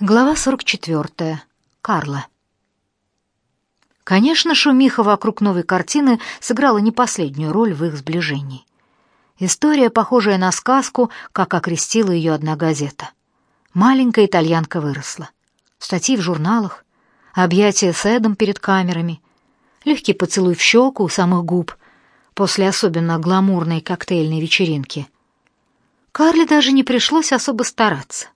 Глава 44. Карла. Конечно, шумиха вокруг новой картины сыграла не последнюю роль в их сближении. История, похожая на сказку, как окрестила ее одна газета. Маленькая итальянка выросла. Статьи в журналах, объятия с Эдом перед камерами, легкий поцелуй в щеку у самых губ после особенно гламурной коктейльной вечеринки. Карле даже не пришлось особо стараться.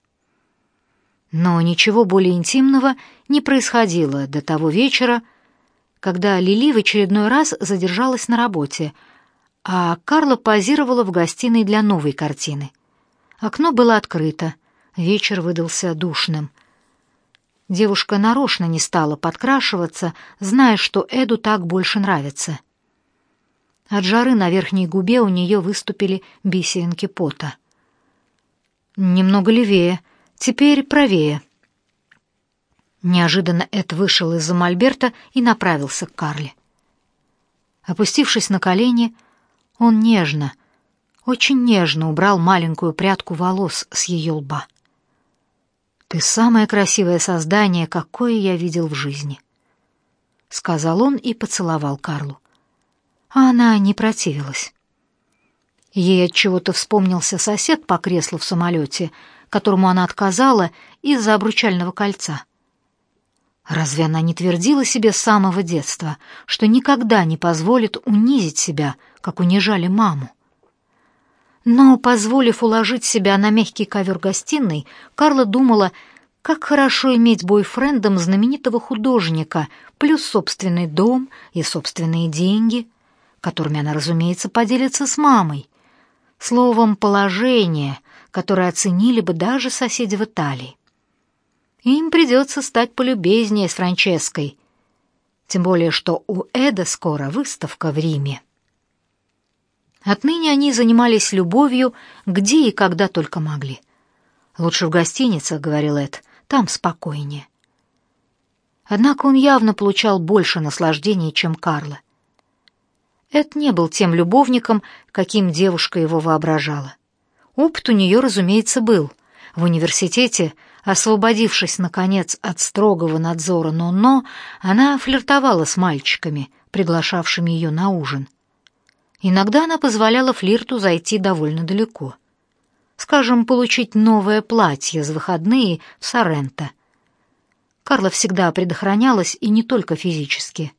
Но ничего более интимного не происходило до того вечера, когда Лили в очередной раз задержалась на работе, а Карла позировала в гостиной для новой картины. Окно было открыто, вечер выдался душным. Девушка нарочно не стала подкрашиваться, зная, что Эду так больше нравится. От жары на верхней губе у нее выступили бисеринки пота. «Немного левее», Теперь правее. Неожиданно Эд вышел из-за мольберта и направился к Карле. Опустившись на колени, он нежно, очень нежно убрал маленькую прядку волос с ее лба. «Ты самое красивое создание, какое я видел в жизни», — сказал он и поцеловал Карлу. А она не противилась. Ей от чего-то вспомнился сосед по креслу в самолете — которому она отказала из-за обручального кольца. Разве она не твердила себе с самого детства, что никогда не позволит унизить себя, как унижали маму? Но, позволив уложить себя на мягкий ковер гостиной, Карла думала, как хорошо иметь бойфрендом знаменитого художника, плюс собственный дом и собственные деньги, которыми она, разумеется, поделится с мамой. Словом, положение, которые оценили бы даже соседи в Италии. Им придется стать полюбезнее с Франческой, тем более что у Эда скоро выставка в Риме. Отныне они занимались любовью где и когда только могли. «Лучше в гостиницах», — говорил Эд, — «там спокойнее». Однако он явно получал больше наслаждения, чем Карла. Эд не был тем любовником, каким девушка его воображала. Опыт у нее, разумеется, был. В университете, освободившись, наконец, от строгого надзора но-но, она флиртовала с мальчиками, приглашавшими ее на ужин. Иногда она позволяла флирту зайти довольно далеко. Скажем, получить новое платье за выходные в Соренто. Карла всегда предохранялась, и не только физически.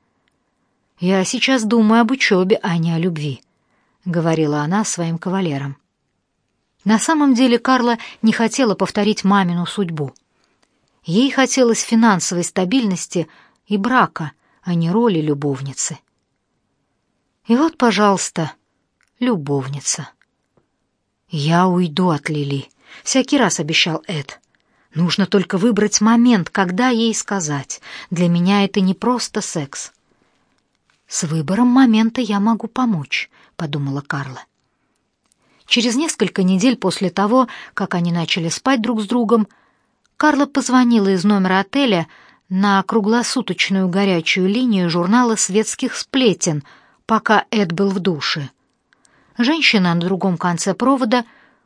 «Я сейчас думаю об учебе, а не о любви», — говорила она своим кавалерам. На самом деле Карла не хотела повторить мамину судьбу. Ей хотелось финансовой стабильности и брака, а не роли любовницы. И вот, пожалуйста, любовница. Я уйду от Лили, всякий раз обещал Эд. Нужно только выбрать момент, когда ей сказать. Для меня это не просто секс. С выбором момента я могу помочь, подумала Карла. Через несколько недель после того, как они начали спать друг с другом, Карла позвонила из номера отеля на круглосуточную горячую линию журнала «Светских сплетен», пока Эд был в душе. Женщина на другом конце провода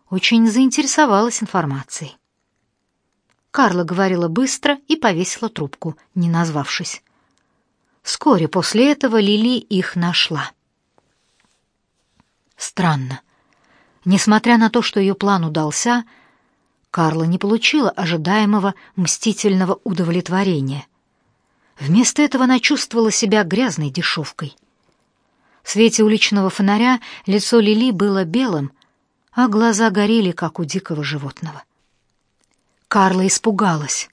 очень заинтересовалась информацией. Карла говорила быстро и повесила трубку, не назвавшись. Вскоре после этого Лили их нашла. Странно. Несмотря на то, что ее план удался, Карла не получила ожидаемого мстительного удовлетворения. Вместо этого она чувствовала себя грязной дешевкой. В свете уличного фонаря лицо Лили было белым, а глаза горели, как у дикого животного. Карла испугалась.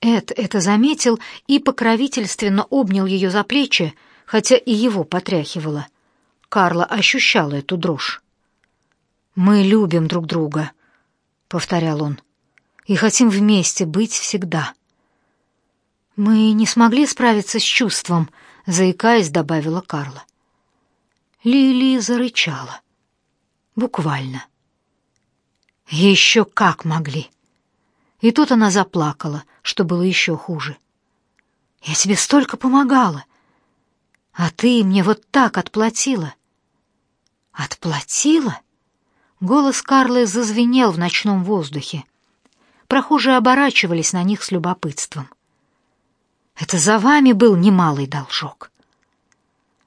Эд это заметил и покровительственно обнял ее за плечи, хотя и его потряхивало. Карла ощущала эту дрожь. Мы любим друг друга, повторял он. И хотим вместе быть всегда. Мы не смогли справиться с чувством, заикаясь, добавила Карла. Лили зарычала. Буквально. Еще как могли. И тут она заплакала, что было еще хуже. Я тебе столько помогала, а ты мне вот так отплатила. Отплатила? Голос Карлы зазвенел в ночном воздухе. прохожие оборачивались на них с любопытством. Это за вами был немалый должок.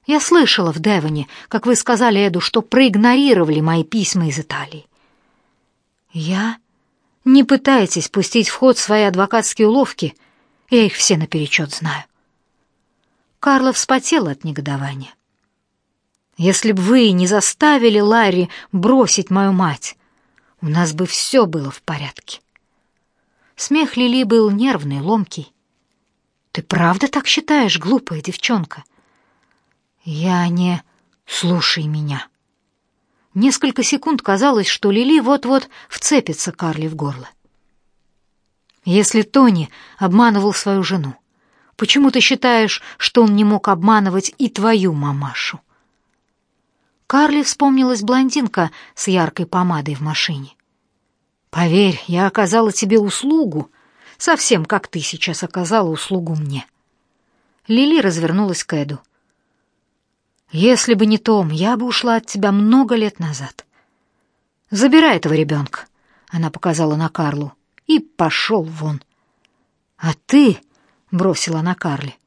Я слышала в Девоне, как вы сказали Эду, что проигнорировали мои письма из Италии. Я? Не пытайтесь пустить в ход свои адвокатские уловки, я их все наперечет знаю. Карла вспотела от негодования. Если бы вы не заставили Ларри бросить мою мать, у нас бы все было в порядке. Смех Лили был нервный, ломкий. Ты правда так считаешь, глупая девчонка? Я не... Слушай меня. Несколько секунд казалось, что Лили вот-вот вцепится Карли в горло. Если Тони обманывал свою жену, почему ты считаешь, что он не мог обманывать и твою мамашу? Карли вспомнилась блондинка с яркой помадой в машине. Поверь, я оказала тебе услугу, совсем как ты сейчас оказала услугу мне. Лили развернулась к Эду. Если бы не Том, я бы ушла от тебя много лет назад. Забирай этого ребенка, она показала на Карлу, и пошел вон. А ты, бросила на Карли,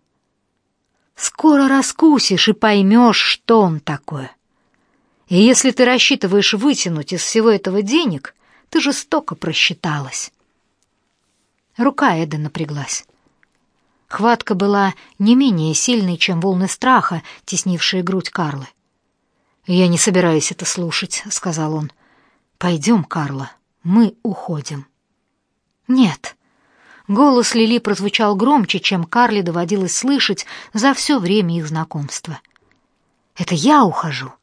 скоро раскусишь и поймешь, что он такое. И если ты рассчитываешь вытянуть из всего этого денег, ты жестоко просчиталась. Рука Эда напряглась. Хватка была не менее сильной, чем волны страха, теснившие грудь Карлы. «Я не собираюсь это слушать», — сказал он. «Пойдем, Карла, мы уходим». «Нет». Голос Лили прозвучал громче, чем Карле доводилось слышать за все время их знакомства. «Это я ухожу.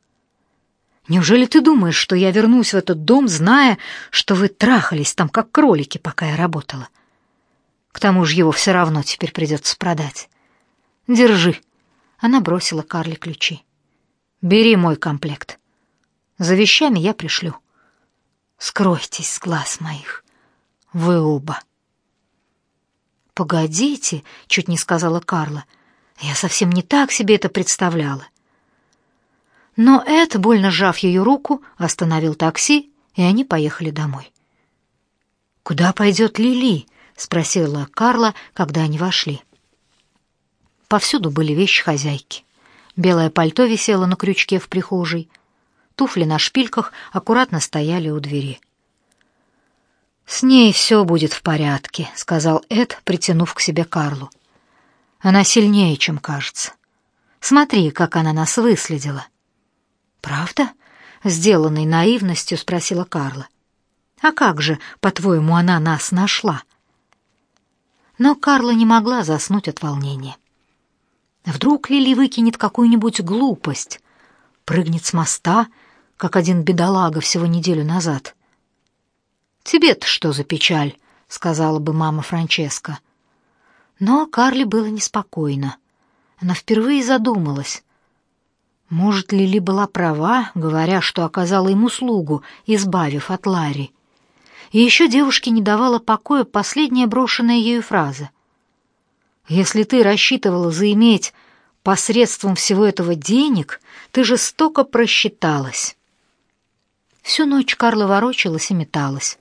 Неужели ты думаешь, что я вернусь в этот дом, зная, что вы трахались там как кролики, пока я работала? К тому же его все равно теперь придется продать. Держи. Она бросила Карле ключи. Бери мой комплект. За вещами я пришлю. Скройтесь с глаз моих. Вы оба. Погодите, чуть не сказала Карла. Я совсем не так себе это представляла. Но Эд, больно сжав ее руку, остановил такси, и они поехали домой. «Куда пойдет Лили?» — спросила Карла, когда они вошли. Повсюду были вещи хозяйки. Белое пальто висело на крючке в прихожей. Туфли на шпильках аккуратно стояли у двери. «С ней все будет в порядке», — сказал Эд, притянув к себе Карлу. «Она сильнее, чем кажется. Смотри, как она нас выследила». «Правда?» — сделанной наивностью спросила Карла. «А как же, по-твоему, она нас нашла?» Но Карла не могла заснуть от волнения. Вдруг Лили выкинет какую-нибудь глупость, прыгнет с моста, как один бедолага всего неделю назад. «Тебе-то что за печаль?» — сказала бы мама Франческа. Но Карли было неспокойно. Она впервые задумалась, может, Лили была права, говоря, что оказала ему услугу, избавив от Ларри. И еще девушке не давала покоя последняя брошенная ею фраза. «Если ты рассчитывала заиметь посредством всего этого денег, ты жестоко просчиталась». Всю ночь Карла ворочалась и металась.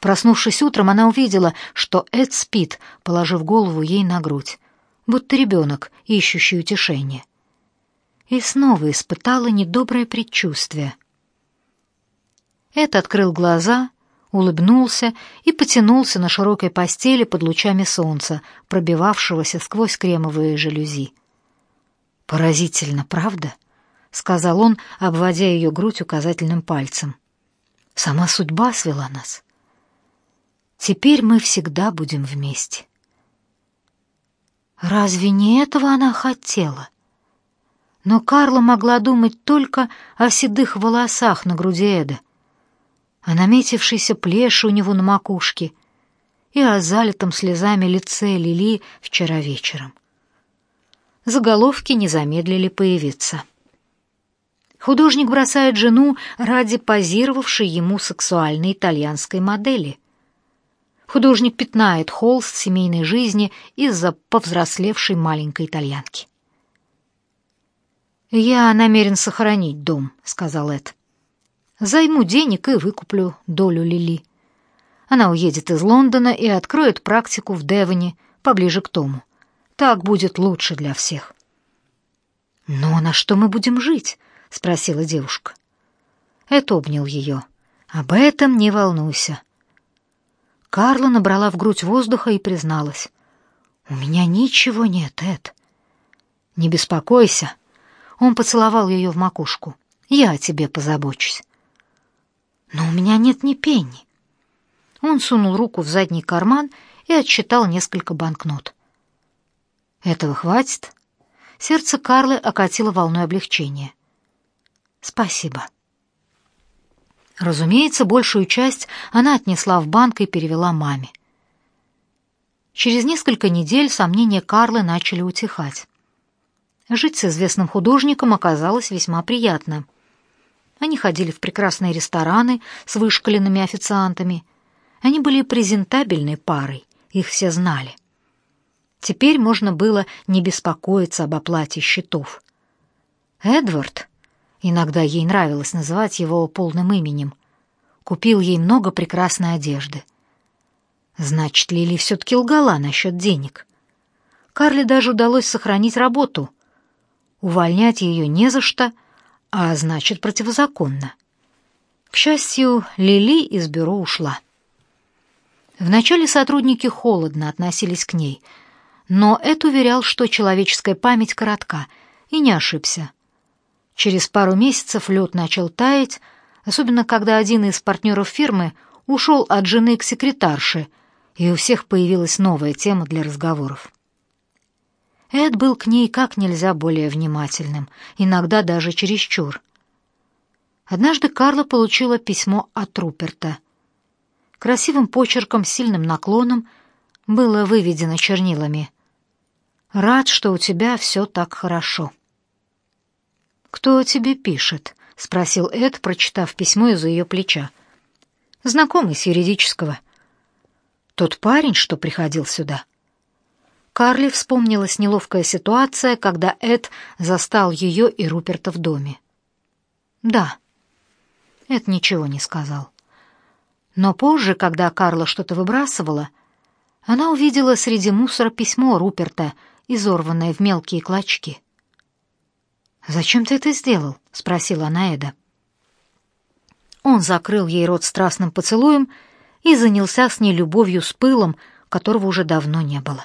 Проснувшись утром, она увидела, что Эд спит, положив голову ей на грудь, будто ребенок, ищущий утешение и снова испытала недоброе предчувствие. Эд открыл глаза, улыбнулся и потянулся на широкой постели под лучами солнца, пробивавшегося сквозь кремовые жалюзи. «Поразительно, правда?» — сказал он, обводя ее грудь указательным пальцем. «Сама судьба свела нас. Теперь мы всегда будем вместе». Разве не этого она хотела? Но Карла могла думать только о седых волосах на груди Эда, о наметившейся плеше у него на макушке и о залитом слезами лице Лили вчера вечером. Заголовки не замедлили появиться. Художник бросает жену ради позировавшей ему сексуальной итальянской модели. Художник пятнает холст семейной жизни из-за повзрослевшей маленькой итальянки. «Я намерен сохранить дом», — сказал Эд. «Займу денег и выкуплю долю Лили. Она уедет из Лондона и откроет практику в Девоне, поближе к Тому. Так будет лучше для всех. «Но на что мы будем жить?» — спросила девушка. Эд обнял ее. «Об этом не волнуйся». Карла набрала в грудь воздуха и призналась. «У меня ничего нет, Эд». «Не беспокойся». Он поцеловал ее в макушку. «Я о тебе позабочусь». «Но у меня нет ни пенни». Он сунул руку в задний карман и отсчитал несколько банкнот. «Этого хватит?» Сердце Карлы окатило волной облегчения. «Спасибо». Разумеется, большую часть она отнесла в банк и перевела маме. Через несколько недель сомнения Карлы начали утихать. Жить с известным художником оказалось весьма приятно. Они ходили в прекрасные рестораны с вышкаленными официантами. Они были презентабельной парой, их все знали. Теперь можно было не беспокоиться об оплате счетов. Эдвард, иногда ей нравилось называть его полным именем, купил ей много прекрасной одежды. Значит, Лили все-таки лгала насчет денег. Карли даже удалось сохранить работу. Увольнять ее не за что, а значит, противозаконно. К счастью, Лили из бюро ушла. Вначале сотрудники холодно относились к ней — но Эд уверял, что человеческая память коротка, и не ошибся. Через пару месяцев лед начал таять, особенно когда один из партнеров фирмы ушел от жены к секретарше, и у всех появилась новая тема для разговоров. Эд был к ней как нельзя более внимательным, иногда даже чересчур. Однажды Карла получила письмо от Руперта. Красивым почерком сильным наклоном было выведено чернилами. Рад, что у тебя все так хорошо. Кто тебе пишет? спросил Эд, прочитав письмо из-за ее плеча. Знакомый с юридического. Тот парень, что приходил сюда. Карли вспомнилась неловкая ситуация, когда Эд застал ее и Руперта в доме. Да. Эд ничего не сказал. Но позже, когда Карла что-то выбрасывала, она увидела среди мусора письмо Руперта изорванная в мелкие клочки. «Зачем ты это сделал?» — спросила она Эда. Он закрыл ей рот страстным поцелуем и занялся с ней любовью с пылом, которого уже давно не было.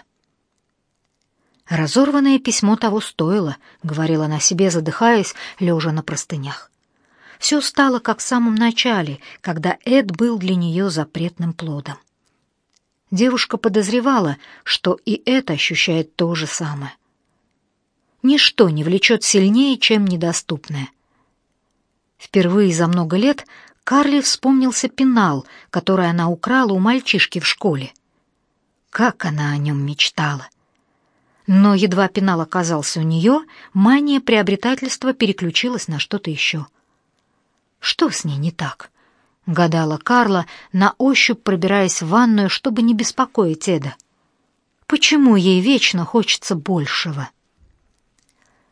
«Разорванное письмо того стоило», — говорила она себе, задыхаясь, лежа на простынях. Все стало как в самом начале, когда Эд был для нее запретным плодом. Девушка подозревала, что и это ощущает то же самое. Ничто не влечет сильнее, чем недоступное. Впервые за много лет Карли вспомнился пенал, который она украла у мальчишки в школе. Как она о нем мечтала! Но едва пенал оказался у нее, мания приобретательства переключилась на что-то еще. Что с ней не так? — гадала Карла, на ощупь пробираясь в ванную, чтобы не беспокоить Эда. «Почему ей вечно хочется большего?»